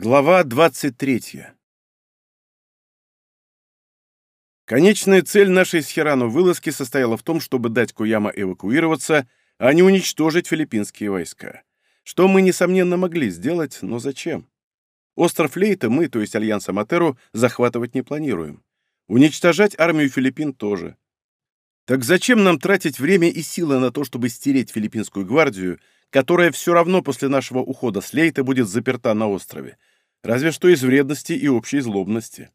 Глава 23. Конечная цель нашей с Хирану вылазки состояла в том, чтобы дать Куяма эвакуироваться, а не уничтожить филиппинские войска. Что мы, несомненно, могли сделать, но зачем? Остров Лейта мы, то есть Альянс Аматеру, захватывать не планируем. Уничтожать армию Филиппин тоже. Так зачем нам тратить время и силы на то, чтобы стереть филиппинскую гвардию, которая все равно после нашего ухода с Лейта будет заперта на острове, разве что из вредности и общей злобности.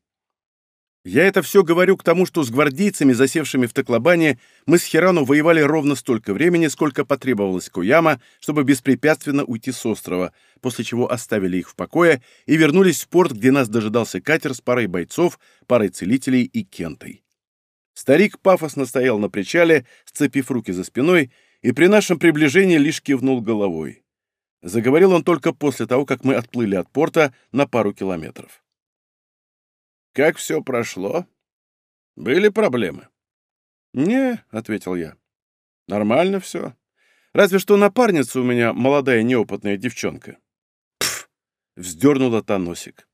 Я это все говорю к тому, что с гвардейцами, засевшими в Таклобане, мы с Хирану воевали ровно столько времени, сколько потребовалось Куяма, чтобы беспрепятственно уйти с острова, после чего оставили их в покое и вернулись в порт, где нас дожидался катер с парой бойцов, парой целителей и кентой. Старик пафосно стоял на причале, сцепив руки за спиной, и при нашем приближении лишь кивнул головой. Заговорил он только после того, как мы отплыли от порта на пару километров. «Как все прошло? Были проблемы?» «Не», — ответил я. «Нормально все. Разве что напарница у меня молодая неопытная девчонка». «Пф!» — вздернула та носик.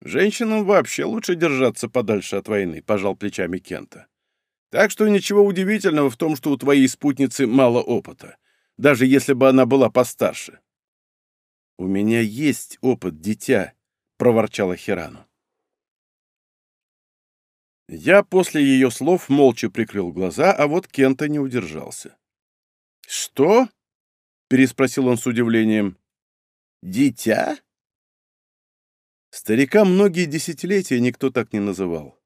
«Женщинам вообще лучше держаться подальше от войны», — пожал плечами Кента. Так что ничего удивительного в том, что у твоей спутницы мало опыта, даже если бы она была постарше. «У меня есть опыт, дитя», — проворчала Хирану. Я после ее слов молча прикрыл глаза, а вот Кента не удержался. «Что?» — переспросил он с удивлением. «Дитя?» Старика многие десятилетия никто так не называл.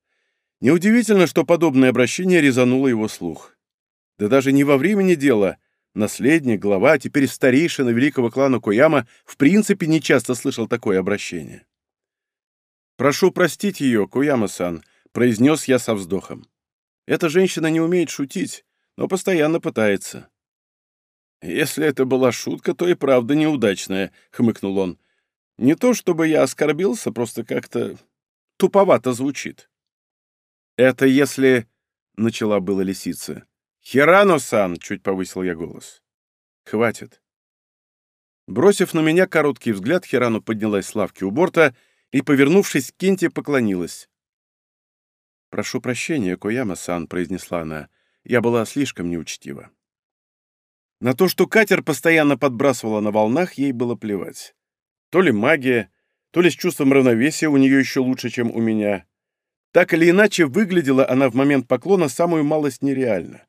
Неудивительно, что подобное обращение резануло его слух. Да даже не во времени дела. Наследник, глава, а теперь старейшина великого клана Кояма в принципе не часто слышал такое обращение. «Прошу простить ее, Кояма-сан», — произнес я со вздохом. «Эта женщина не умеет шутить, но постоянно пытается». «Если это была шутка, то и правда неудачная», — хмыкнул он. «Не то чтобы я оскорбился, просто как-то туповато звучит». «Это если...» — начала была лисица. «Хирано-сан!» — чуть повысил я голос. «Хватит». Бросив на меня короткий взгляд, Хирану поднялась с лавки у борта и, повернувшись к Кенте, поклонилась. «Прошу прощения, Кояма-сан», — произнесла она. «Я была слишком неучтива». На то, что катер постоянно подбрасывала на волнах, ей было плевать. То ли магия, то ли с чувством равновесия у нее еще лучше, чем у меня. Так или иначе, выглядела она в момент поклона самую малость нереально.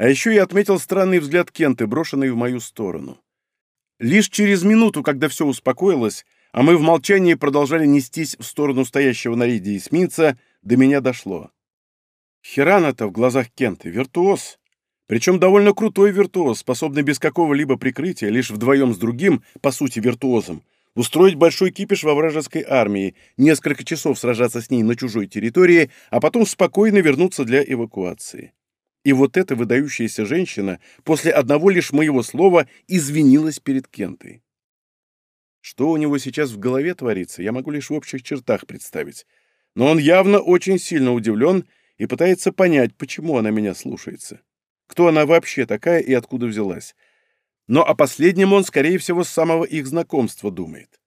А еще я отметил странный взгляд Кенты, брошенный в мою сторону. Лишь через минуту, когда все успокоилось, а мы в молчании продолжали нестись в сторону стоящего на рейде эсминца, до меня дошло. Хирана-то в глазах Кенты виртуоз. Причем довольно крутой виртуоз, способный без какого-либо прикрытия, лишь вдвоем с другим, по сути виртуозом, устроить большой кипиш во вражеской армии, несколько часов сражаться с ней на чужой территории, а потом спокойно вернуться для эвакуации. И вот эта выдающаяся женщина после одного лишь моего слова извинилась перед Кентой. Что у него сейчас в голове творится, я могу лишь в общих чертах представить. Но он явно очень сильно удивлен и пытается понять, почему она меня слушается. Кто она вообще такая и откуда взялась но о последнем он, скорее всего, с самого их знакомства думает.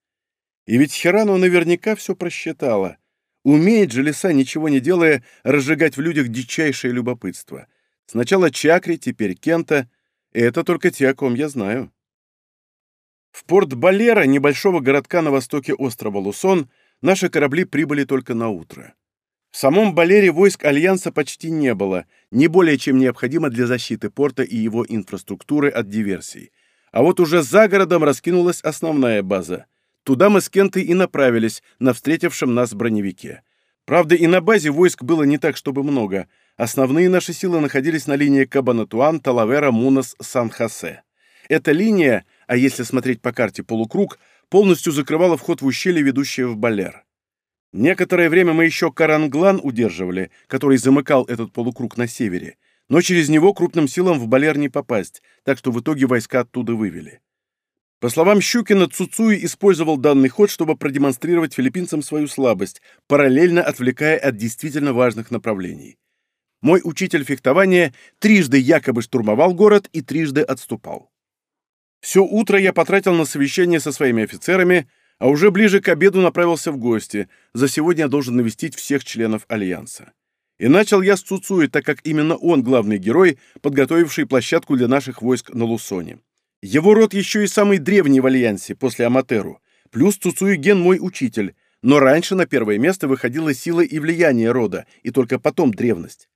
И ведь Хирану наверняка все просчитала. Умеет же лиса, ничего не делая, разжигать в людях дичайшее любопытство. Сначала Чакри, теперь Кента, и это только те, о ком я знаю. В порт Балера, небольшого городка на востоке острова Лусон, наши корабли прибыли только на утро. В самом Балере войск Альянса почти не было, не более чем необходимо для защиты порта и его инфраструктуры от диверсий. А вот уже за городом раскинулась основная база. Туда мы с Кентой и направились, на встретившем нас броневике. Правда, и на базе войск было не так, чтобы много. Основные наши силы находились на линии Кабанатуан, Талавера, Мунас, Сан-Хосе. Эта линия, а если смотреть по карте полукруг, полностью закрывала вход в ущелье, ведущее в Балер. Некоторое время мы еще Каранглан удерживали, который замыкал этот полукруг на севере, но через него крупным силам в Балер не попасть, так что в итоге войска оттуда вывели. По словам Щукина, Цуцуи использовал данный ход, чтобы продемонстрировать филиппинцам свою слабость, параллельно отвлекая от действительно важных направлений. Мой учитель фехтования трижды якобы штурмовал город и трижды отступал. Все утро я потратил на совещание со своими офицерами, а уже ближе к обеду направился в гости. За сегодня я должен навестить всех членов Альянса. И начал я с Цуцуи, так как именно он главный герой, подготовивший площадку для наших войск на Лусоне. Его род еще и самый древний в Альянсе, после Аматеру. Плюс Цуцуи Ген мой учитель. Но раньше на первое место выходила сила и влияние рода, и только потом древность.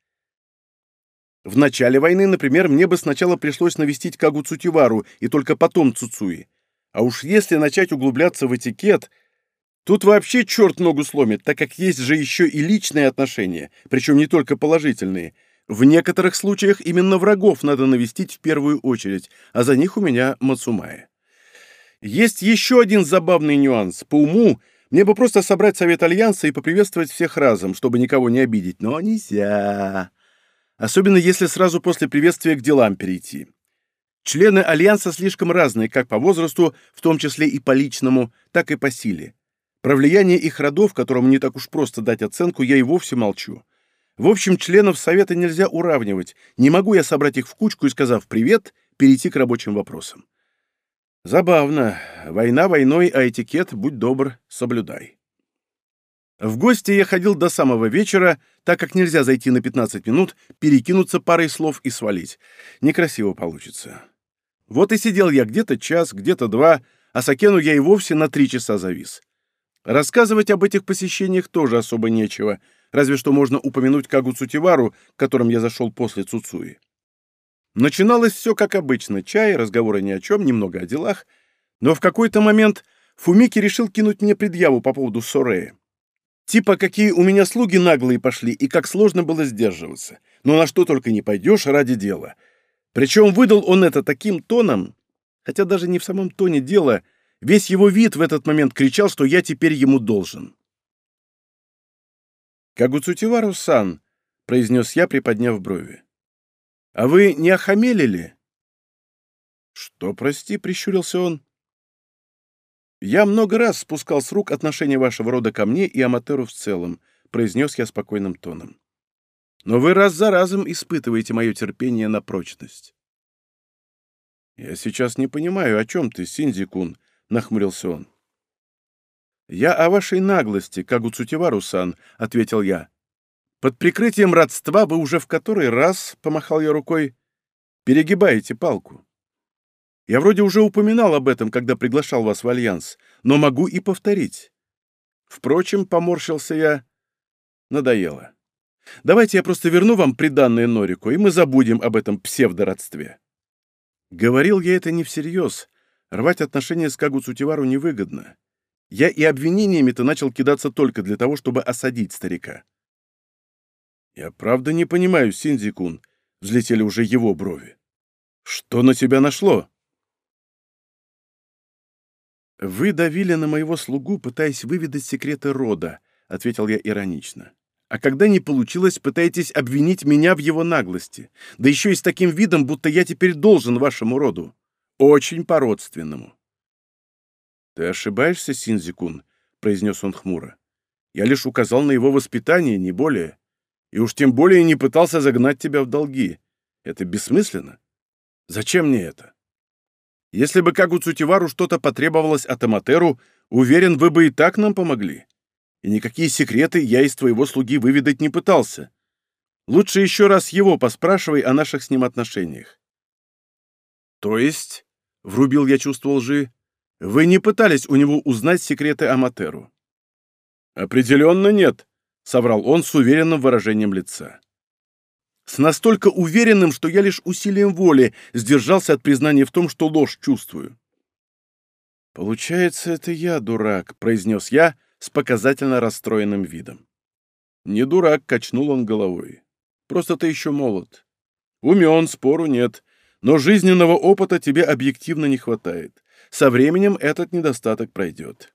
В начале войны, например, мне бы сначала пришлось навестить Кагу Цутивару и только потом Цуцуи. А уж если начать углубляться в этикет, тут вообще черт ногу сломит, так как есть же еще и личные отношения, причем не только положительные. В некоторых случаях именно врагов надо навестить в первую очередь, а за них у меня Мацумая. Есть еще один забавный нюанс. По уму мне бы просто собрать совет Альянса и поприветствовать всех разом, чтобы никого не обидеть, но нельзя особенно если сразу после приветствия к делам перейти. Члены Альянса слишком разные как по возрасту, в том числе и по личному, так и по силе. Про влияние их родов, которым не так уж просто дать оценку, я и вовсе молчу. В общем, членов Совета нельзя уравнивать. Не могу я собрать их в кучку и, сказав «привет», перейти к рабочим вопросам. Забавно. Война войной, а этикет, будь добр, соблюдай. В гости я ходил до самого вечера, так как нельзя зайти на 15 минут, перекинуться парой слов и свалить. Некрасиво получится. Вот и сидел я где-то час, где-то два, а Сакену я и вовсе на три часа завис. Рассказывать об этих посещениях тоже особо нечего, разве что можно упомянуть Кагу Цутивару, к которым я зашел после Цуцуи. Начиналось все как обычно, чай, разговоры ни о чем, немного о делах, но в какой-то момент Фумики решил кинуть мне предъяву по поводу Сорея. Типа, какие у меня слуги наглые пошли, и как сложно было сдерживаться. Но на что только не пойдешь ради дела. Причем выдал он это таким тоном, хотя даже не в самом тоне дела, весь его вид в этот момент кричал, что я теперь ему должен. «Кагуцутивару-сан», — произнес я, приподняв брови. «А вы не охамелили?» «Что, прости?» — прищурился он. «Я много раз спускал с рук отношения вашего рода ко мне и Аматеру в целом», — произнес я спокойным тоном. «Но вы раз за разом испытываете мое терпение на прочность». «Я сейчас не понимаю, о чем ты, Синдзи-кун», — нахмурился он. «Я о вашей наглости, Кагуцутивару-сан», — ответил я. «Под прикрытием родства вы уже в который раз, — помахал я рукой, — перегибаете палку. Я вроде уже упоминал об этом, когда приглашал вас в Альянс, но могу и повторить. Впрочем, поморщился я. Надоело. Давайте я просто верну вам приданное Норику, и мы забудем об этом псевдородстве. Говорил я это не всерьез. Рвать отношения с Кагу Цутивару невыгодно. Я и обвинениями-то начал кидаться только для того, чтобы осадить старика. «Я правда не понимаю, Синдзи-кун», — взлетели уже его брови. «Что на тебя нашло?» «Вы давили на моего слугу, пытаясь выведать секреты рода», — ответил я иронично. «А когда не получилось, пытаетесь обвинить меня в его наглости, да еще и с таким видом, будто я теперь должен вашему роду. Очень по-родственному». «Ты ошибаешься, Синзикун», — произнес он хмуро. «Я лишь указал на его воспитание, не более. И уж тем более не пытался загнать тебя в долги. Это бессмысленно. Зачем мне это?» Если бы Кагу Цутивару что-то потребовалось от Аматеру, уверен, вы бы и так нам помогли. И никакие секреты я из твоего слуги выведать не пытался. Лучше еще раз его поспрашивай о наших с ним отношениях. То есть, — врубил я чувство лжи, — вы не пытались у него узнать секреты Аматеру? Определенно нет, — соврал он с уверенным выражением лица с настолько уверенным, что я лишь усилием воли сдержался от признания в том, что ложь чувствую. «Получается, это я дурак», — произнес я с показательно расстроенным видом. «Не дурак», — качнул он головой. «Просто ты еще молод. Умен, спору нет, но жизненного опыта тебе объективно не хватает. Со временем этот недостаток пройдет».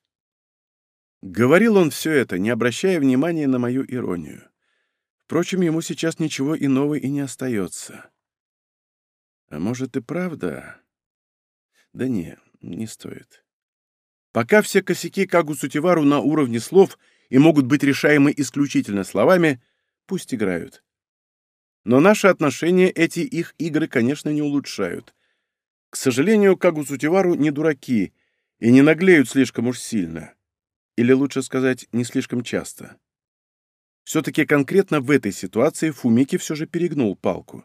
Говорил он все это, не обращая внимания на мою иронию. Впрочем, ему сейчас ничего иного и не остается. А может и правда? Да не, не стоит. Пока все косяки Кагу Сутивару на уровне слов и могут быть решаемы исключительно словами, пусть играют. Но наши отношения эти их игры, конечно, не улучшают. К сожалению, Кагу Сутивару не дураки, и не наглеют слишком уж сильно. Или лучше сказать, не слишком часто. Все-таки конкретно в этой ситуации Фумики все же перегнул палку.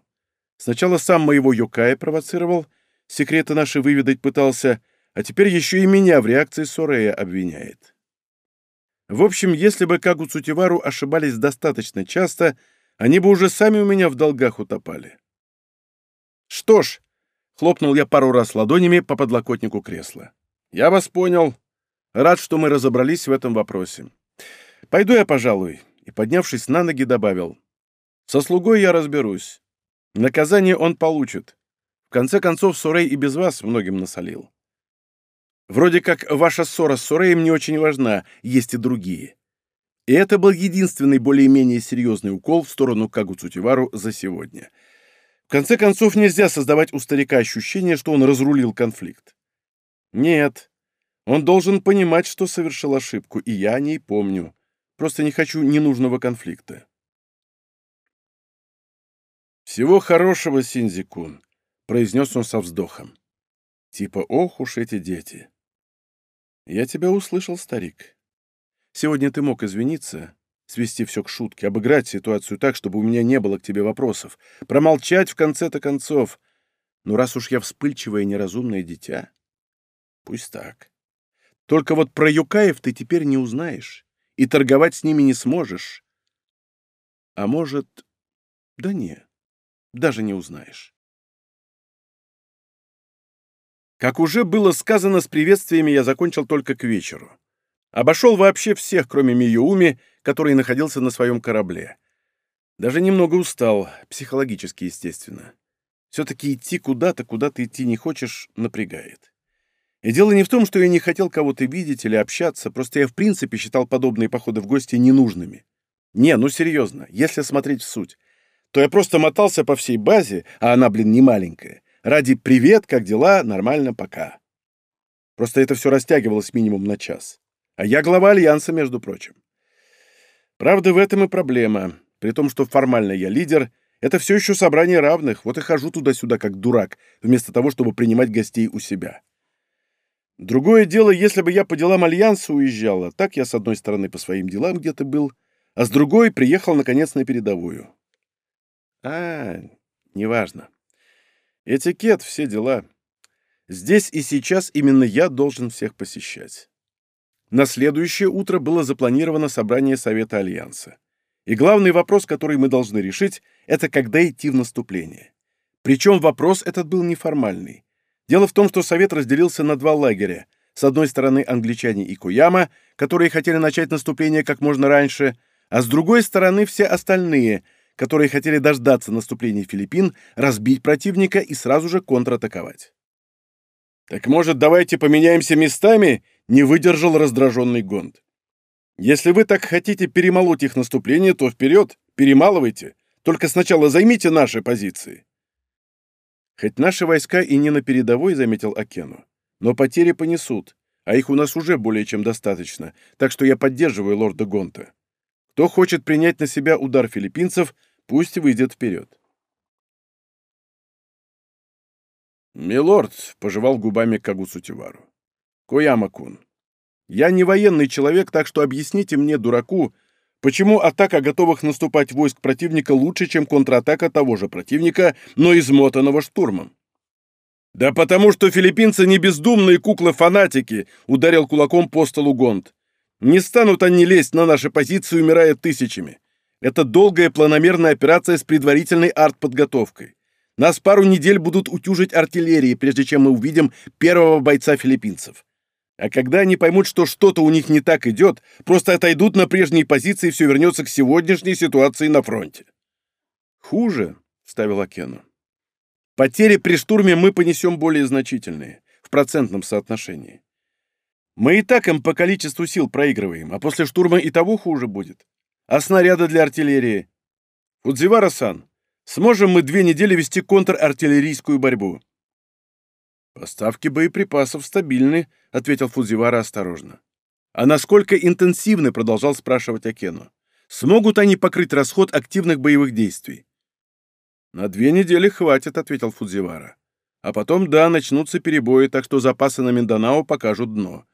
Сначала сам моего Йокая провоцировал, секреты наши выведать пытался, а теперь еще и меня в реакции Сорея обвиняет. В общем, если бы Кагу Цутивару ошибались достаточно часто, они бы уже сами у меня в долгах утопали. Что ж, хлопнул я пару раз ладонями по подлокотнику кресла. Я вас понял. Рад, что мы разобрались в этом вопросе. Пойду я, пожалуй, и, поднявшись на ноги, добавил. Со слугой я разберусь. Наказание он получит. В конце концов, Сурей и без вас многим насолил. Вроде как ваша ссора с Суреем не очень важна, есть и другие. И это был единственный более-менее серьезный укол в сторону Кагу Цутивару за сегодня. В конце концов, нельзя создавать у старика ощущение, что он разрулил конфликт. Нет, он должен понимать, что совершил ошибку, и я о ней помню. Просто не хочу ненужного конфликта. «Всего хорошего, Синзикун», — произнес он со вздохом. Типа, ох уж эти дети. «Я тебя услышал, старик. Сегодня ты мог извиниться, свести все к шутке, обыграть ситуацию так, чтобы у меня не было к тебе вопросов, промолчать в конце-то концов. Но раз уж я вспыльчивое неразумное дитя, пусть так. Только вот про Юкаев ты теперь не узнаешь, и торговать с ними не сможешь. А может... Да не, даже не узнаешь. Как уже было сказано, с приветствиями я закончил только к вечеру. Обошел вообще всех, кроме Миюуми, который находился на своем корабле. Даже немного устал, психологически, естественно. Все-таки идти куда-то, куда ты идти не хочешь, напрягает. И дело не в том, что я не хотел кого-то видеть или общаться, просто я в принципе считал подобные походы в гости ненужными. Не, ну серьезно, если смотреть в суть, то я просто мотался по всей базе, а она, блин, не маленькая, Ради «привет, как дела? Нормально, пока». Просто это все растягивалось минимум на час. А я глава Альянса, между прочим. Правда, в этом и проблема. При том, что формально я лидер, это все еще собрание равных, вот и хожу туда-сюда как дурак, вместо того, чтобы принимать гостей у себя. Другое дело, если бы я по делам Альянса уезжала, так я с одной стороны по своим делам где-то был, а с другой приехал, наконец, на передовую. А, неважно. Этикет, все дела. Здесь и сейчас именно я должен всех посещать. На следующее утро было запланировано собрание Совета Альянса. И главный вопрос, который мы должны решить, это когда идти в наступление. Причем вопрос этот был неформальный. Дело в том, что Совет разделился на два лагеря. С одной стороны англичане и Куяма, которые хотели начать наступление как можно раньше, а с другой стороны все остальные – которые хотели дождаться наступления Филиппин, разбить противника и сразу же контратаковать. «Так, может, давайте поменяемся местами?» — не выдержал раздраженный Гонд. «Если вы так хотите перемолоть их наступление, то вперед, перемалывайте. Только сначала займите наши позиции». Хоть наши войска и не на передовой, заметил Акену, но потери понесут, а их у нас уже более чем достаточно, так что я поддерживаю лорда Гонта. Кто хочет принять на себя удар филиппинцев, Пусть выйдет вперед. «Милорд», — пожевал губами Кагуцутивару, — «Кояма-кун, я не военный человек, так что объясните мне, дураку, почему атака готовых наступать войск противника лучше, чем контратака того же противника, но измотанного штурмом?» «Да потому что филиппинцы не бездумные куклы-фанатики», — ударил кулаком по столу Гонд. «Не станут они лезть на наши позиции, умирая тысячами. Это долгая планомерная операция с предварительной артподготовкой. Нас пару недель будут утюжить артиллерии, прежде чем мы увидим первого бойца филиппинцев. А когда они поймут, что что-то у них не так идет, просто отойдут на прежние позиции и все вернется к сегодняшней ситуации на фронте. «Хуже», — вставил Акену. «Потери при штурме мы понесем более значительные, в процентном соотношении. Мы и так им по количеству сил проигрываем, а после штурма и того хуже будет. А снаряды для артиллерии? Фудзивара-сан, сможем мы две недели вести контрартиллерийскую борьбу? Поставки боеприпасов стабильны, ответил Фудзивара осторожно. А насколько интенсивны, продолжал спрашивать Акену. Смогут они покрыть расход активных боевых действий? На две недели хватит, ответил Фудзивара. А потом, да, начнутся перебои, так что запасы на Минданао покажут дно.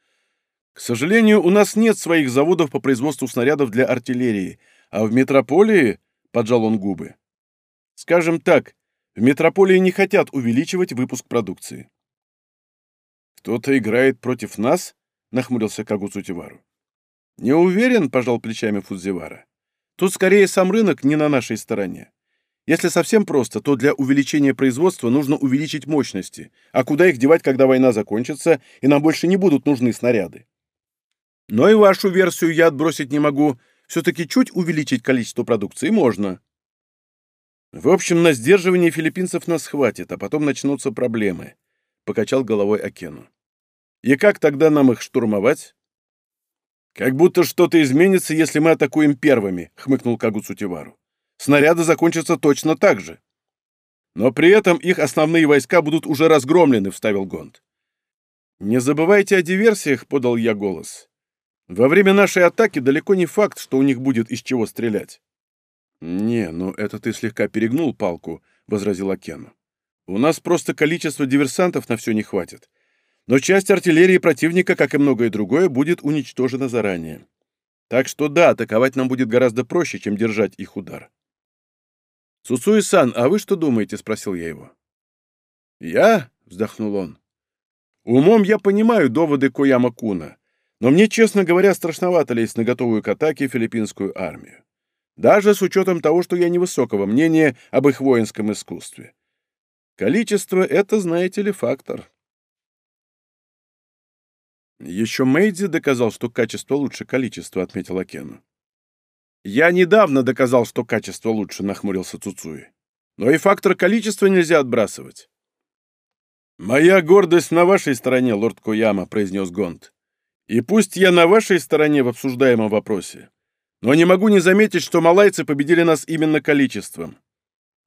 К сожалению, у нас нет своих заводов по производству снарядов для артиллерии, а в метрополии, — поджал он губы, — скажем так, в метрополии не хотят увеличивать выпуск продукции. «Кто-то играет против нас?» — нахмурился Кагуцутивару. «Не уверен», — пожал плечами Фудзивара. «Тут скорее сам рынок не на нашей стороне. Если совсем просто, то для увеличения производства нужно увеличить мощности. А куда их девать, когда война закончится, и нам больше не будут нужны снаряды? Но и вашу версию я отбросить не могу. Все-таки чуть увеличить количество продукции можно. В общем, на сдерживание филиппинцев нас хватит, а потом начнутся проблемы. Покачал головой Акену. И как тогда нам их штурмовать? Как будто что-то изменится, если мы атакуем первыми, хмыкнул Кагуцутивару снаряды закончатся точно так же. Но при этом их основные войска будут уже разгромлены, вставил Гонд. Не забывайте о диверсиях, подал я голос. Во время нашей атаки далеко не факт, что у них будет из чего стрелять. Не, ну это ты слегка перегнул палку, возразил Акену. У нас просто количество диверсантов на все не хватит. Но часть артиллерии противника, как и многое другое, будет уничтожена заранее. Так что да, атаковать нам будет гораздо проще, чем держать их удар. «Цуцуи-сан, а вы что думаете?» — спросил я его. «Я?» — вздохнул он. «Умом я понимаю доводы Кояма-куна, но мне, честно говоря, страшновато лезть на готовую к атаке филиппинскую армию. Даже с учетом того, что я невысокого мнения об их воинском искусстве. Количество — это, знаете ли, фактор». «Еще Мэйдзи доказал, что качество лучше количества», — отметил Акену. «Я недавно доказал, что качество лучше», — нахмурился Цуцуи. «Но и фактор количества нельзя отбрасывать». «Моя гордость на вашей стороне, лорд Кояма», — произнес Гонт. «И пусть я на вашей стороне в обсуждаемом вопросе, но не могу не заметить, что малайцы победили нас именно количеством.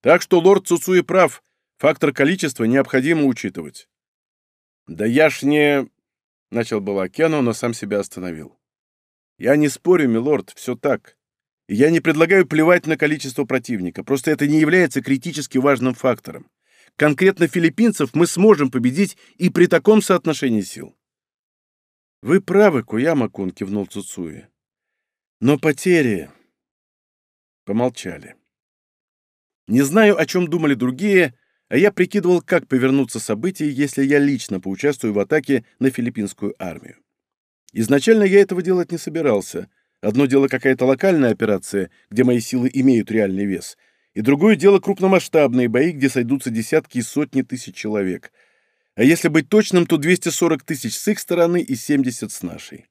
Так что лорд Цуцуи прав, фактор количества необходимо учитывать». «Да я ж не...» — начал было Кену, но сам себя остановил. «Я не спорю, милорд, все так. Я не предлагаю плевать на количество противника, просто это не является критически важным фактором. Конкретно филиппинцев мы сможем победить и при таком соотношении сил. Вы правы, Куяма-кун, кивнул Цуцуи. Но потери... Помолчали. Не знаю, о чем думали другие, а я прикидывал, как повернуться события, если я лично поучаствую в атаке на филиппинскую армию. Изначально я этого делать не собирался, Одно дело какая-то локальная операция, где мои силы имеют реальный вес, и другое дело крупномасштабные бои, где сойдутся десятки и сотни тысяч человек. А если быть точным, то 240 тысяч с их стороны и 70 с нашей.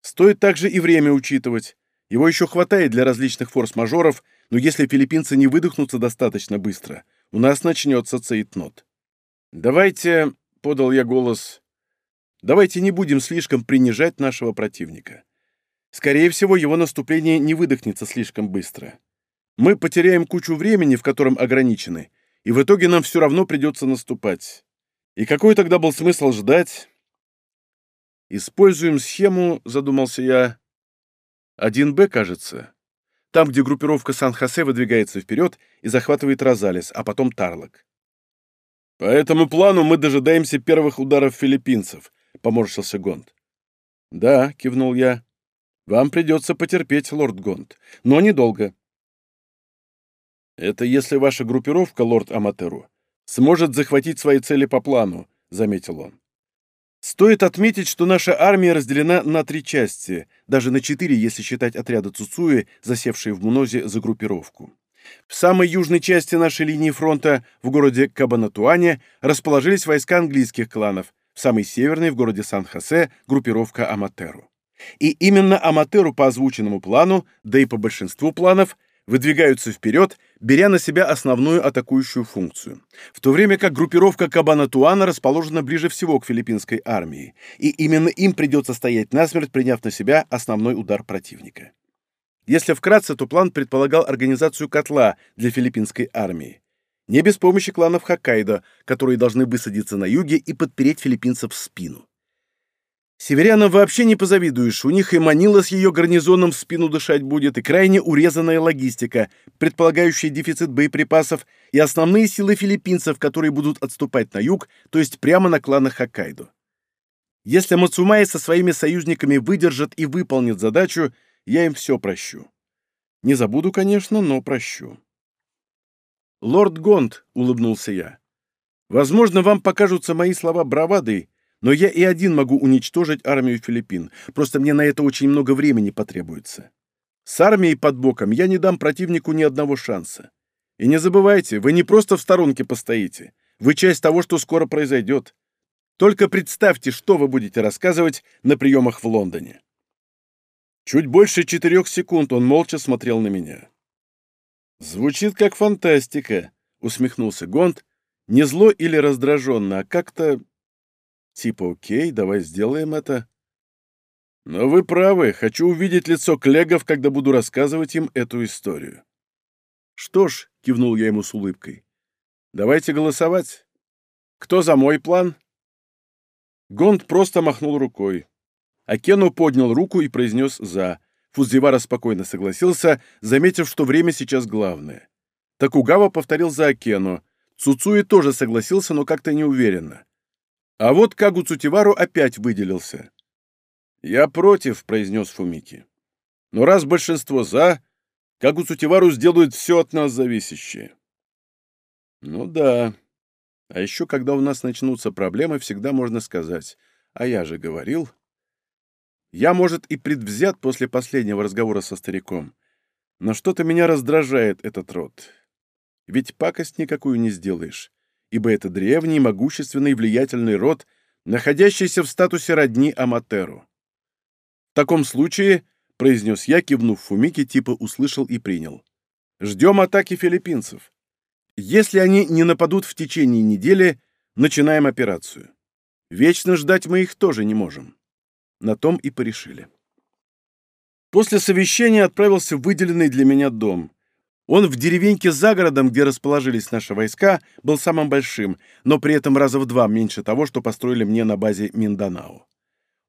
Стоит также и время учитывать. Его еще хватает для различных форс-мажоров, но если филиппинцы не выдохнутся достаточно быстро, у нас начнется цейтнот. «Давайте», — подал я голос, — «давайте не будем слишком принижать нашего противника. Скорее всего, его наступление не выдохнется слишком быстро. Мы потеряем кучу времени, в котором ограничены, и в итоге нам все равно придется наступать. И какой тогда был смысл ждать? Используем схему, задумался я. 1Б, кажется. Там, где группировка Сан-Хосе выдвигается вперед и захватывает Розалис, а потом Тарлок. По этому плану мы дожидаемся первых ударов филиппинцев, поморщился Гонд. Да, кивнул я. Вам придется потерпеть, лорд Гонд, но недолго. Это если ваша группировка, лорд Аматеру, сможет захватить свои цели по плану, заметил он. Стоит отметить, что наша армия разделена на три части, даже на четыре, если считать отряды Цуцуи, засевшие в Мунозе за группировку. В самой южной части нашей линии фронта, в городе Кабанатуане, расположились войска английских кланов, в самой северной, в городе Сан-Хосе, группировка Аматеру. И именно аматеру по озвученному плану, да и по большинству планов, выдвигаются вперед, беря на себя основную атакующую функцию, в то время как группировка Кабана-Туана расположена ближе всего к филиппинской армии, и именно им придется стоять насмерть, приняв на себя основной удар противника. Если вкратце, то план предполагал организацию котла для филиппинской армии. Не без помощи кланов Хоккайдо, которые должны высадиться на юге и подпереть филиппинцев в спину. Северянам вообще не позавидуешь, у них и манила с ее гарнизоном в спину дышать будет, и крайне урезанная логистика, предполагающая дефицит боеприпасов, и основные силы филиппинцев, которые будут отступать на юг, то есть прямо на кланы Хоккайдо. Если Мацумай со своими союзниками выдержат и выполнит задачу, я им все прощу. Не забуду, конечно, но прощу. «Лорд Гонд», — улыбнулся я, — «возможно, вам покажутся мои слова бравадой, но я и один могу уничтожить армию Филиппин. Просто мне на это очень много времени потребуется. С армией под боком я не дам противнику ни одного шанса. И не забывайте, вы не просто в сторонке постоите. Вы часть того, что скоро произойдет. Только представьте, что вы будете рассказывать на приемах в Лондоне. Чуть больше четырех секунд он молча смотрел на меня. «Звучит как фантастика», — усмехнулся Гонд, не зло или раздраженно, а как-то Типа, окей, давай сделаем это. Но вы правы, хочу увидеть лицо клегов, когда буду рассказывать им эту историю. Что ж, кивнул я ему с улыбкой, давайте голосовать. Кто за мой план? Гонд просто махнул рукой. Акену поднял руку и произнес «за». Фудзивара спокойно согласился, заметив, что время сейчас главное. Такугава повторил за Акену. Цуцуи тоже согласился, но как-то неуверенно. А вот Кагу Цутивару опять выделился. «Я против», — произнес Фумики. «Но раз большинство за, Кагу Цутивару сделают все от нас зависящее». «Ну да. А еще, когда у нас начнутся проблемы, всегда можно сказать, а я же говорил...» Я, может, и предвзят после последнего разговора со стариком, но что-то меня раздражает этот род. Ведь пакость никакую не сделаешь ибо это древний, могущественный, влиятельный род, находящийся в статусе родни Аматеру. В таком случае, — произнес я, кивнув Фумике, типа услышал и принял, — ждем атаки филиппинцев. Если они не нападут в течение недели, начинаем операцию. Вечно ждать мы их тоже не можем. На том и порешили. После совещания отправился в выделенный для меня дом. Он в деревеньке за городом, где расположились наши войска, был самым большим, но при этом раза в два меньше того, что построили мне на базе Минданао.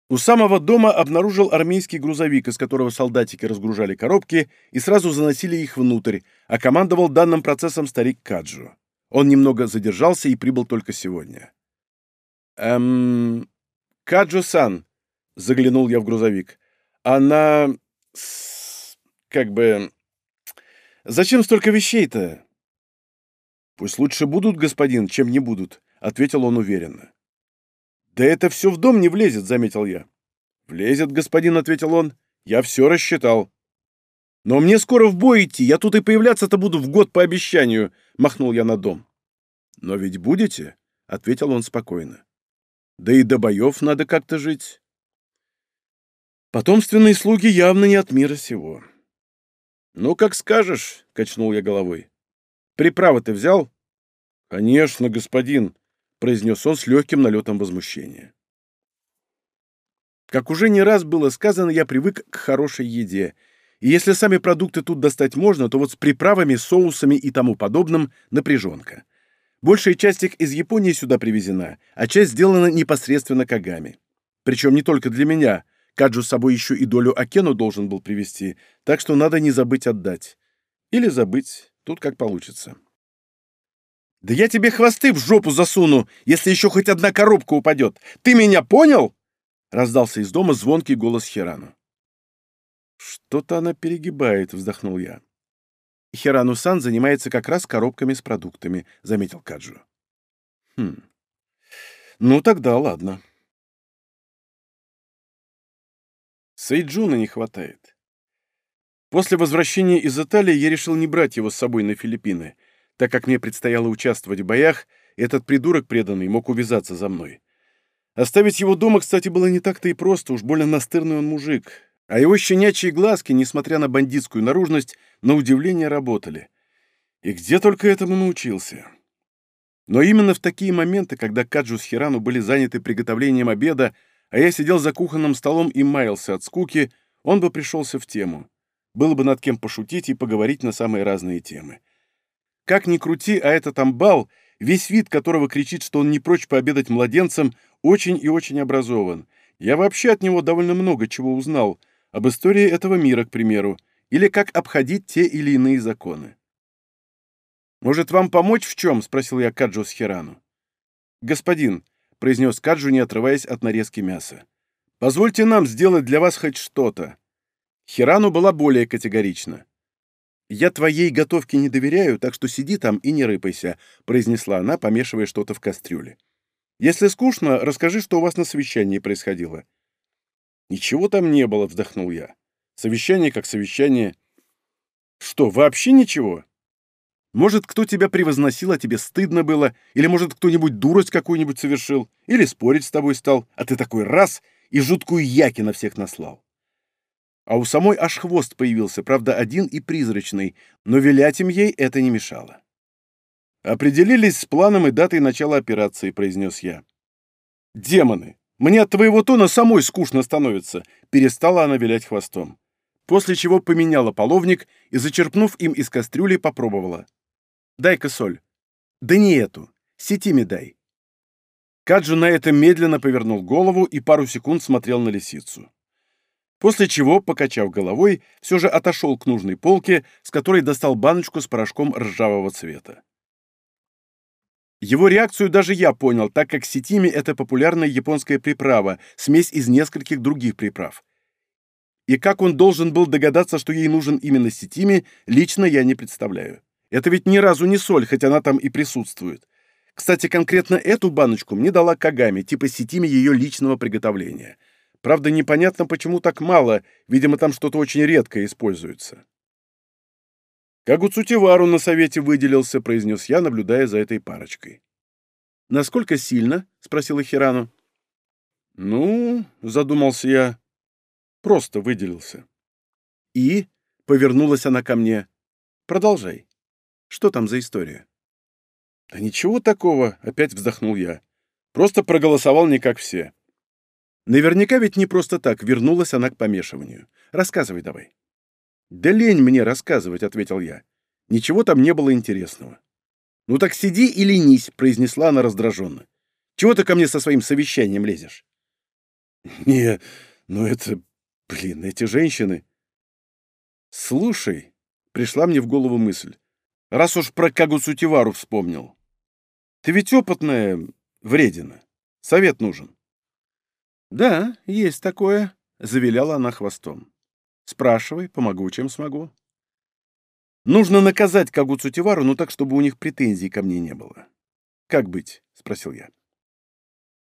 У самого дома обнаружил армейский грузовик, из которого солдатики разгружали коробки и сразу заносили их внутрь, а командовал данным процессом старик Каджу. Он немного задержался и прибыл только сегодня. «Эм... Каджу-сан», — заглянул я в грузовик, — «она... как бы... Зачем столько вещей-то?» «Пусть лучше будут, господин, чем не будут», — ответил он уверенно. «Да это все в дом не влезет», — заметил я. «Влезет, господин», — ответил он. «Я все рассчитал». «Но мне скоро в бой идти, я тут и появляться-то буду в год по обещанию», — махнул я на дом. «Но ведь будете?» — ответил он спокойно. «Да и до боев надо как-то жить». Потомственные слуги явно не от мира сего. «Ну, как скажешь», — качнул я головой. «Приправы ты взял?» «Конечно, господин», — произнес он с легким налетом возмущения. Как уже не раз было сказано, я привык к хорошей еде, и если сами продукты тут достать можно, то вот с приправами, соусами и тому подобным напряженка. Большая часть их из Японии сюда привезена, а часть сделана непосредственно Кагами. Причем не только для меня — Каджу с собой еще и долю Акену должен был привезти, так что надо не забыть отдать. Или забыть, тут как получится. «Да я тебе хвосты в жопу засуну, если еще хоть одна коробка упадет! Ты меня понял?» Раздался из дома звонкий голос Хирану. «Что-то она перегибает», — вздохнул я. «Хирану-сан занимается как раз коробками с продуктами», — заметил Каджу. «Хм. Ну тогда ладно». Сейджуна не хватает. После возвращения из Италии я решил не брать его с собой на Филиппины, так как мне предстояло участвовать в боях, и этот придурок преданный мог увязаться за мной. Оставить его дома, кстати, было не так-то и просто, уж больно настырный он мужик. А его щенячьи глазки, несмотря на бандитскую наружность, на удивление работали. И где только этому научился. Но именно в такие моменты, когда Каджу с Хирану были заняты приготовлением обеда, а я сидел за кухонным столом и маялся от скуки, он бы пришелся в тему. Было бы над кем пошутить и поговорить на самые разные темы. Как ни крути, а этот амбал, весь вид которого кричит, что он не прочь пообедать младенцем, очень и очень образован. Я вообще от него довольно много чего узнал, об истории этого мира, к примеру, или как обходить те или иные законы. «Может, вам помочь в чем?» — спросил я Каджу с Хирану. «Господин», — произнес Каджу, не отрываясь от нарезки мяса, — «позвольте нам сделать для вас хоть что-то». Хирану была более категорична. «Я твоей готовке не доверяю, так что сиди там и не рыпайся», — произнесла она, помешивая что-то в кастрюле. «Если скучно, расскажи, что у вас на совещании происходило». «Ничего там не было», — вздохнул я. «Совещание как совещание». «Что, вообще ничего?» Может, кто тебя превозносил, а тебе стыдно было, или, может, кто-нибудь дурость какую-нибудь совершил, или спорить с тобой стал, а ты такой раз и жуткую яки на всех наслал. А у самой аж хвост появился, правда, один и призрачный, но вилять им ей это не мешало. «Определились с планом и датой начала операции», — произнес я. «Демоны! Мне от твоего тона самой скучно становится», — перестала она вилять хвостом. После чего поменяла половник и, зачерпнув им из кастрюли, попробовала. «Дай-ка соль». «Да не эту. Сетими дай». Каджу на это медленно повернул голову и пару секунд смотрел на лисицу после чего, покачав головой, все же отошел к нужной полке, с которой достал баночку с порошком ржавого цвета. Его реакцию даже я понял, так как сетими — это популярная японская приправа, смесь из нескольких других приправ. И как он должен был догадаться, что ей нужен именно сетими, лично я не представляю. Это ведь ни разу не соль, хоть она там и присутствует. Кстати, конкретно эту баночку мне дала Кагами, типа сетими ее личного приготовления — Правда, непонятно, почему так мало, видимо, там что-то очень редкое используется. «Как у Цутивару на совете выделился», — произнес я, наблюдая за этой парочкой. «Насколько сильно?» — спросила Хирану. «Ну, — задумался я, — просто выделился». «И?» — повернулась она ко мне. «Продолжай. Что там за история?» «Да ничего такого», — опять вздохнул я. «Просто проголосовал не как все. Наверняка ведь не просто так вернулась она к помешиванию. Рассказывай давай. Да лень мне рассказывать, ответил я. Ничего там не было интересного. Ну так сиди и ленись, произнесла она раздраженно. Чего ты ко мне со своим совещанием лезешь? Не, ну это, блин, эти женщины. Слушай, пришла мне в голову мысль. Раз уж про Кагусутивару вспомнил. Ты ведь опытная вредина. Совет нужен. «Да, есть такое», — завиляла она хвостом. «Спрашивай, помогу, чем смогу». «Нужно наказать Кагу Цутивару, но так, чтобы у них претензий ко мне не было». «Как быть?» — спросил я.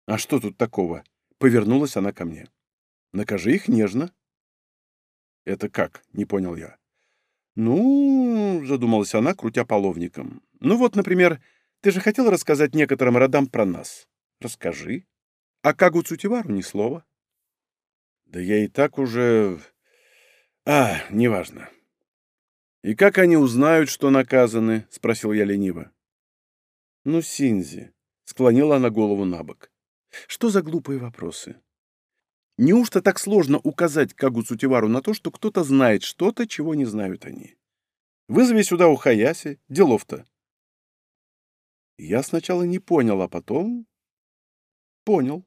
«А что тут такого?» — повернулась она ко мне. «Накажи их нежно». «Это как?» — не понял я. «Ну...» — задумалась она, крутя половником. «Ну вот, например, ты же хотел рассказать некоторым родам про нас. Расскажи». А Кагу Цутивару ни слова. Да я и так уже... А, неважно. И как они узнают, что наказаны? Спросил я лениво. Ну, Синзи, склонила она голову на бок. Что за глупые вопросы? Неужто так сложно указать Кагу Цутивару на то, что кто-то знает что-то, чего не знают они? Вызови сюда у Хаяси, делов-то. Я сначала не понял, а потом... Понял.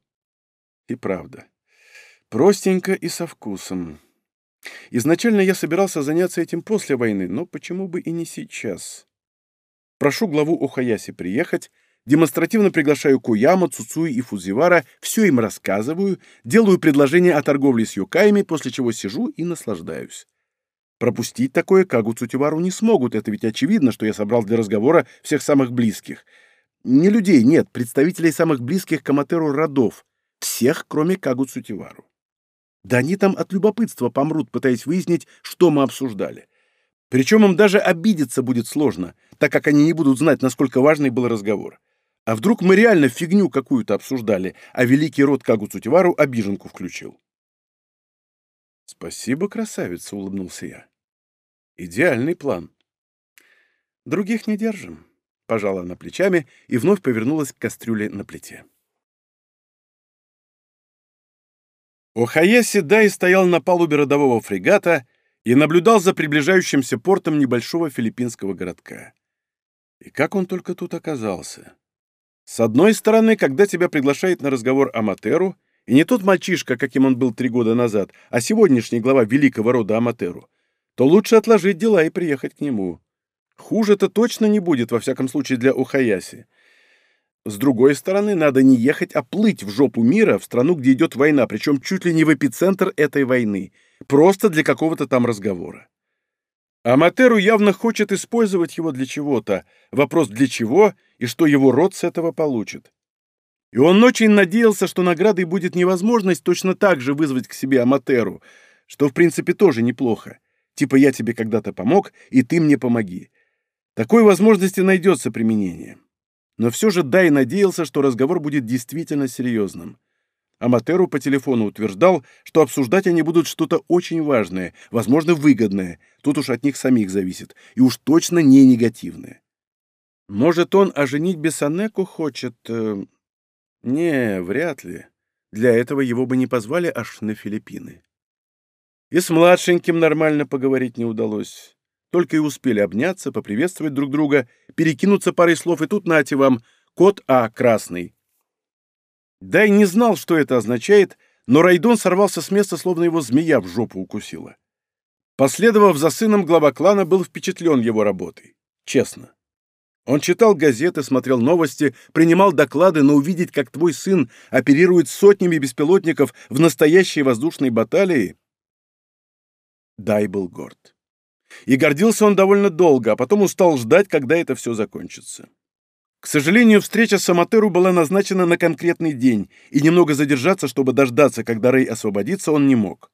И правда. Простенько и со вкусом. Изначально я собирался заняться этим после войны, но почему бы и не сейчас? Прошу главу Охаяси приехать, демонстративно приглашаю Куяма, Цуцуи и Фузивара, все им рассказываю, делаю предложение о торговле с юкаями, после чего сижу и наслаждаюсь. Пропустить такое Кагу Цутивару не смогут, это ведь очевидно, что я собрал для разговора всех самых близких. Не людей, нет, представителей самых близких к Аматеру родов, всех, кроме Кагу Цутивару. Да они там от любопытства помрут, пытаясь выяснить, что мы обсуждали. Причем им даже обидеться будет сложно, так как они не будут знать, насколько важный был разговор. А вдруг мы реально фигню какую-то обсуждали, а великий род Кагу Цутивару обиженку включил? «Спасибо, красавица», — улыбнулся я. «Идеальный план». «Других не держим», — пожала она плечами и вновь повернулась к кастрюле на плите. Охаяси Дай стоял на палубе родового фрегата и наблюдал за приближающимся портом небольшого филиппинского городка. И как он только тут оказался? С одной стороны, когда тебя приглашает на разговор Аматеру, и не тот мальчишка, каким он был три года назад, а сегодняшний глава великого рода Аматеру, то лучше отложить дела и приехать к нему. Хуже-то точно не будет, во всяком случае, для Ухаяси. С другой стороны, надо не ехать, а плыть в жопу мира, в страну, где идет война, причем чуть ли не в эпицентр этой войны, просто для какого-то там разговора. Аматеру явно хочет использовать его для чего-то. Вопрос для чего и что его род с этого получит. И он очень надеялся, что наградой будет невозможность точно так же вызвать к себе Аматеру, что в принципе тоже неплохо. Типа я тебе когда-то помог, и ты мне помоги. Такой возможности найдется применение. Но все же Дай надеялся, что разговор будет действительно серьезным. Аматеру по телефону утверждал, что обсуждать они будут что-то очень важное, возможно, выгодное, тут уж от них самих зависит, и уж точно не негативное. Может, он оженить Бесанеку хочет... Э... Не, вряд ли. Для этого его бы не позвали аж на Филиппины. И с младшеньким нормально поговорить не удалось. Только и успели обняться, поприветствовать друг друга, перекинуться парой слов, и тут нате вам, кот А красный. Дай не знал, что это означает, но Райдон сорвался с места, словно его змея в жопу укусила. Последовав за сыном, глава клана был впечатлен его работой. Честно. Он читал газеты, смотрел новости, принимал доклады, но увидеть, как твой сын оперирует сотнями беспилотников в настоящей воздушной баталии... Дай был горд. И гордился он довольно долго, а потом устал ждать, когда это все закончится. К сожалению, встреча с Аматеру была назначена на конкретный день, и немного задержаться, чтобы дождаться, когда Рэй освободится, он не мог.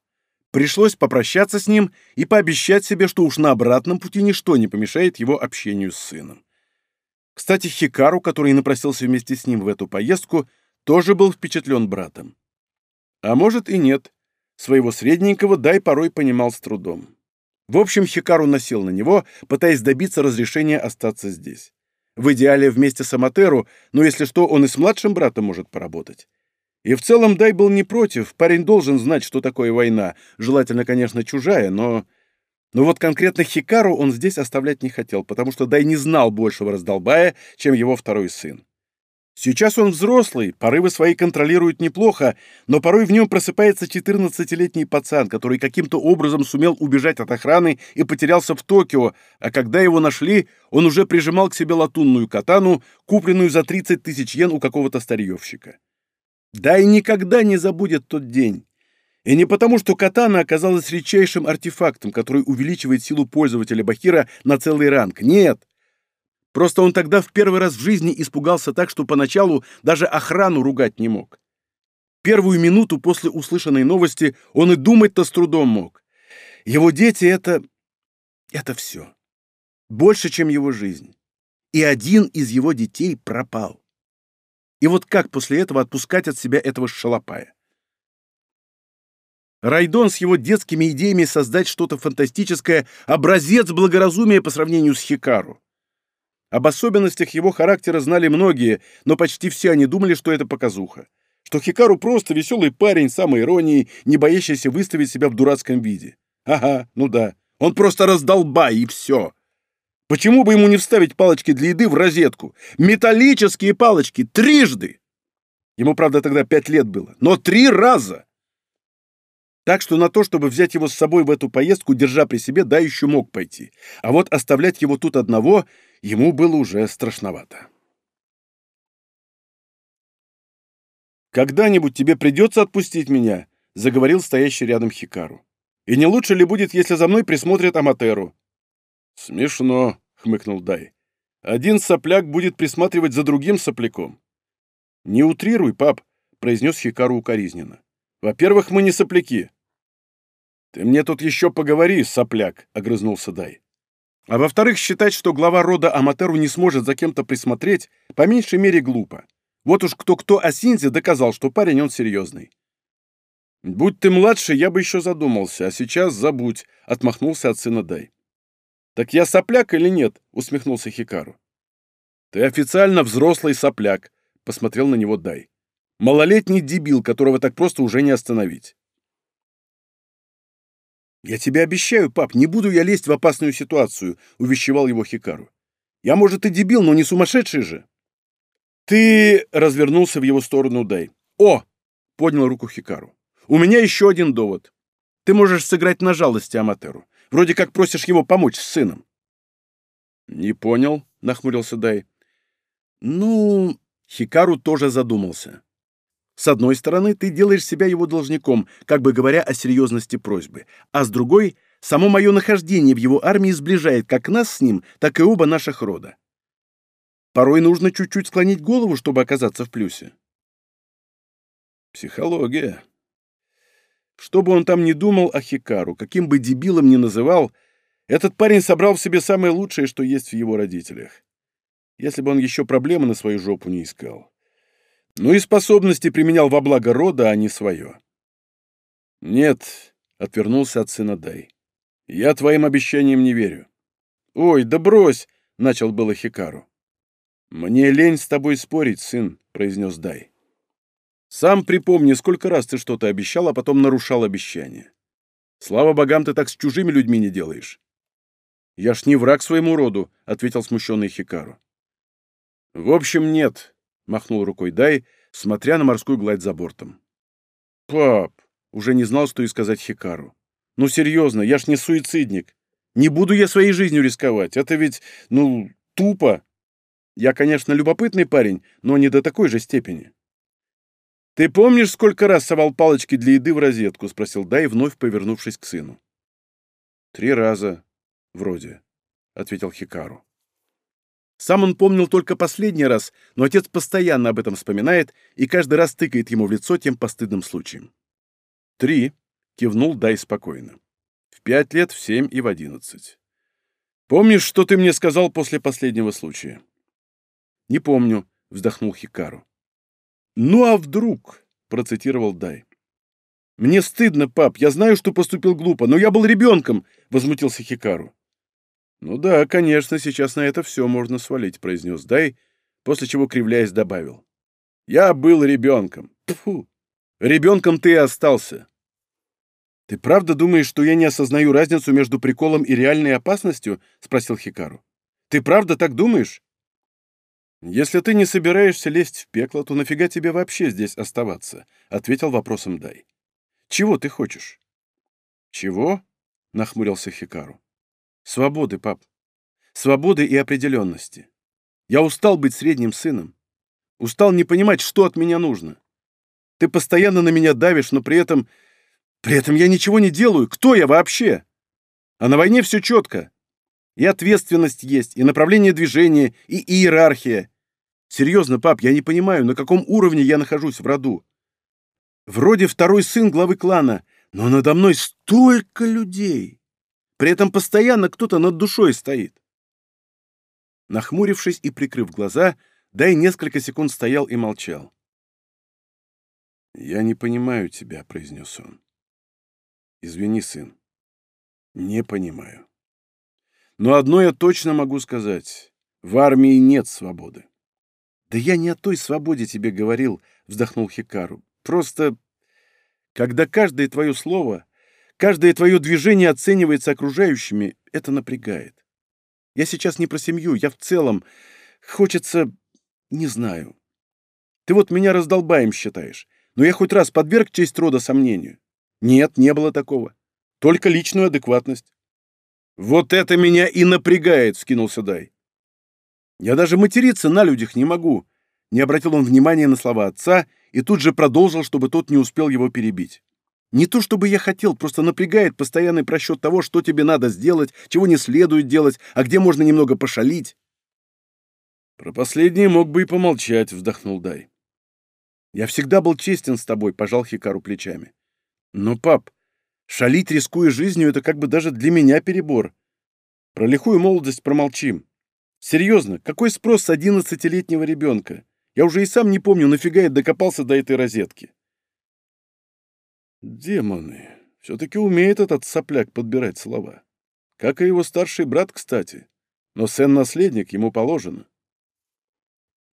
Пришлось попрощаться с ним и пообещать себе, что уж на обратном пути ничто не помешает его общению с сыном. Кстати, Хикару, который напросился вместе с ним в эту поездку, тоже был впечатлен братом. А может и нет. Своего средненького Дай порой понимал с трудом. В общем, Хикару насел на него, пытаясь добиться разрешения остаться здесь. В идеале вместе с Аматеру, но если что, он и с младшим братом может поработать. И в целом Дай был не против, парень должен знать, что такое война, желательно, конечно, чужая, но... Но вот конкретно Хикару он здесь оставлять не хотел, потому что Дай не знал большего раздолбая, чем его второй сын. Сейчас он взрослый, порывы свои контролирует неплохо, но порой в нем просыпается 14-летний пацан, который каким-то образом сумел убежать от охраны и потерялся в Токио, а когда его нашли, он уже прижимал к себе латунную катану, купленную за 30 тысяч йен у какого-то старьевщика. Да и никогда не забудет тот день. И не потому, что катана оказалась редчайшим артефактом, который увеличивает силу пользователя Бахира на целый ранг. Нет, Просто он тогда в первый раз в жизни испугался так, что поначалу даже охрану ругать не мог. Первую минуту после услышанной новости он и думать-то с трудом мог. Его дети — это... это все. Больше, чем его жизнь. И один из его детей пропал. И вот как после этого отпускать от себя этого шалопая? Райдон с его детскими идеями создать что-то фантастическое, образец благоразумия по сравнению с Хикару. Об особенностях его характера знали многие, но почти все они думали, что это показуха. Что Хикару просто веселый парень, самой иронией, не боящийся выставить себя в дурацком виде. Ага, ну да. Он просто раздолбай, и все. Почему бы ему не вставить палочки для еды в розетку? Металлические палочки, трижды! Ему, правда, тогда пять лет было, но три раза! Так что на то, чтобы взять его с собой в эту поездку, держа при себе, да, еще мог пойти. А вот оставлять его тут одного ему было уже страшновато. «Когда-нибудь тебе придется отпустить меня», — заговорил стоящий рядом Хикару. «И не лучше ли будет, если за мной присмотрят Аматеру?» «Смешно», — хмыкнул Дай. «Один сопляк будет присматривать за другим сопляком». «Не утрируй, пап», — произнес Хикару укоризненно. «Во-первых, мы не сопляки». «Ты мне тут еще поговори, сопляк», — огрызнулся Дай. А во-вторых, считать, что глава рода Аматеру не сможет за кем-то присмотреть, по меньшей мере глупо. Вот уж кто-кто, а Синзи доказал, что парень он серьезный. «Будь ты младше, я бы еще задумался, а сейчас забудь», — отмахнулся от сына Дай. «Так я сопляк или нет?» — усмехнулся Хикару. «Ты официально взрослый сопляк», — посмотрел на него Дай. «Малолетний дебил, которого так просто уже не остановить». «Я тебе обещаю, пап, не буду я лезть в опасную ситуацию», — увещевал его Хикару. «Я, может, и дебил, но не сумасшедший же». «Ты...» — развернулся в его сторону Дай. «О!» — поднял руку Хикару. «У меня еще один довод. Ты можешь сыграть на жалости Аматеру. Вроде как просишь его помочь с сыном». «Не понял», — нахмурился Дай. «Ну...» — Хикару тоже задумался. «С одной стороны, ты делаешь себя его должником, как бы говоря о серьезности просьбы, а с другой — само мое нахождение в его армии сближает как нас с ним, так и оба наших рода. Порой нужно чуть-чуть склонить голову, чтобы оказаться в плюсе». «Психология», что бы он там ни думал о Хикару, каким бы дебилом ни называл, этот парень собрал в себе самое лучшее, что есть в его родителях. Если бы он еще проблемы на свою жопу не искал. Ну и способности применял во благо рода, а не свое. «Нет», — отвернулся от сына Дай. «Я твоим обещаниям не верю». «Ой, да брось!» — начал было Хикару. «Мне лень с тобой спорить, сын», — произнес Дай. Сам припомни, сколько раз ты что-то обещал, а потом нарушал обещание. Слава богам, ты так с чужими людьми не делаешь. Я ж не враг своему роду, — ответил смущенный Хикару. В общем, нет, — махнул рукой Дай, смотря на морскую гладь за бортом. Пап, уже не знал, что и сказать Хикару. Ну, серьезно, я ж не суицидник. Не буду я своей жизнью рисковать. Это ведь, ну, тупо. Я, конечно, любопытный парень, но не до такой же степени. «Ты помнишь, сколько раз совал палочки для еды в розетку?» — спросил Дай, вновь повернувшись к сыну. «Три раза. Вроде», — ответил Хикару. Сам он помнил только последний раз, но отец постоянно об этом вспоминает и каждый раз тыкает ему в лицо тем постыдным случаем. «Три», — кивнул Дай спокойно. «В пять лет, в семь и в одиннадцать. Помнишь, что ты мне сказал после последнего случая?» «Не помню», — вздохнул Хикару. «Ну а вдруг?» — процитировал Дай. «Мне стыдно, пап, я знаю, что поступил глупо, но я был ребенком!» — возмутился Хикару. «Ну да, конечно, сейчас на это все можно свалить», — произнес Дай, после чего, кривляясь, добавил. «Я был ребенком. Фу! Ребенком ты и остался!» «Ты правда думаешь, что я не осознаю разницу между приколом и реальной опасностью?» — спросил Хикару. «Ты правда так думаешь?» «Если ты не собираешься лезть в пекло, то нафига тебе вообще здесь оставаться?» — ответил вопросом Дай. «Чего ты хочешь?» «Чего?» — нахмурился Хикару. «Свободы, пап. Свободы и определенности. Я устал быть средним сыном. Устал не понимать, что от меня нужно. Ты постоянно на меня давишь, но при этом... При этом я ничего не делаю. Кто я вообще? А на войне все четко. И ответственность есть, и направление движения, и иерархия. Серьезно, пап, я не понимаю, на каком уровне я нахожусь в роду. Вроде второй сын главы клана, но надо мной столько людей. При этом постоянно кто-то над душой стоит. Нахмурившись и прикрыв глаза, Дай несколько секунд стоял и молчал. «Я не понимаю тебя», — произнес он. «Извини, сын. Не понимаю». Но одно я точно могу сказать. В армии нет свободы. «Да я не о той свободе тебе говорил», — вздохнул Хикару. «Просто, когда каждое твое слово, каждое твое движение оценивается окружающими, это напрягает. Я сейчас не про семью, я в целом. Хочется... не знаю. Ты вот меня раздолбаем считаешь, но я хоть раз подверг честь рода сомнению? Нет, не было такого. Только личную адекватность. «Вот это меня и напрягает!» — вскинулся Дай. «Я даже материться на людях не могу!» Не обратил он внимания на слова отца и тут же продолжил, чтобы тот не успел его перебить. «Не то чтобы я хотел, просто напрягает постоянный просчет того, что тебе надо сделать, чего не следует делать, а где можно немного пошалить». «Про последнее мог бы и помолчать», — вздохнул Дай. «Я всегда был честен с тобой», — пожал Хикару плечами. «Но, пап, Шалить, рискуя жизнью, это как бы даже для меня перебор. Про лихую молодость промолчим. Серьезно, какой спрос с одиннадцатилетнего ребенка? Я уже и сам не помню, нафига я докопался до этой розетки. Демоны. Все-таки умеет этот сопляк подбирать слова. Как и его старший брат, кстати. Но сын-наследник ему положено.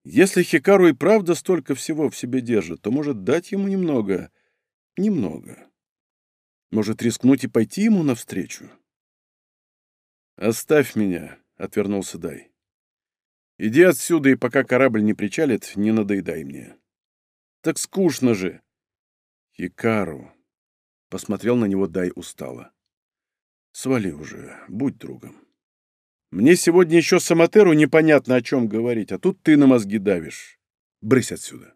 Если Хикару и правда столько всего в себе держит, то может дать ему немного... немного. Может, рискнуть и пойти ему навстречу? «Оставь меня», — отвернулся Дай. «Иди отсюда, и пока корабль не причалит, не надоедай мне». «Так скучно же!» Хикару. Посмотрел на него Дай устало. Свали уже, будь другом. Мне сегодня еще с Аматеру непонятно о чем говорить, а тут ты на мозги давишь. Брысь отсюда.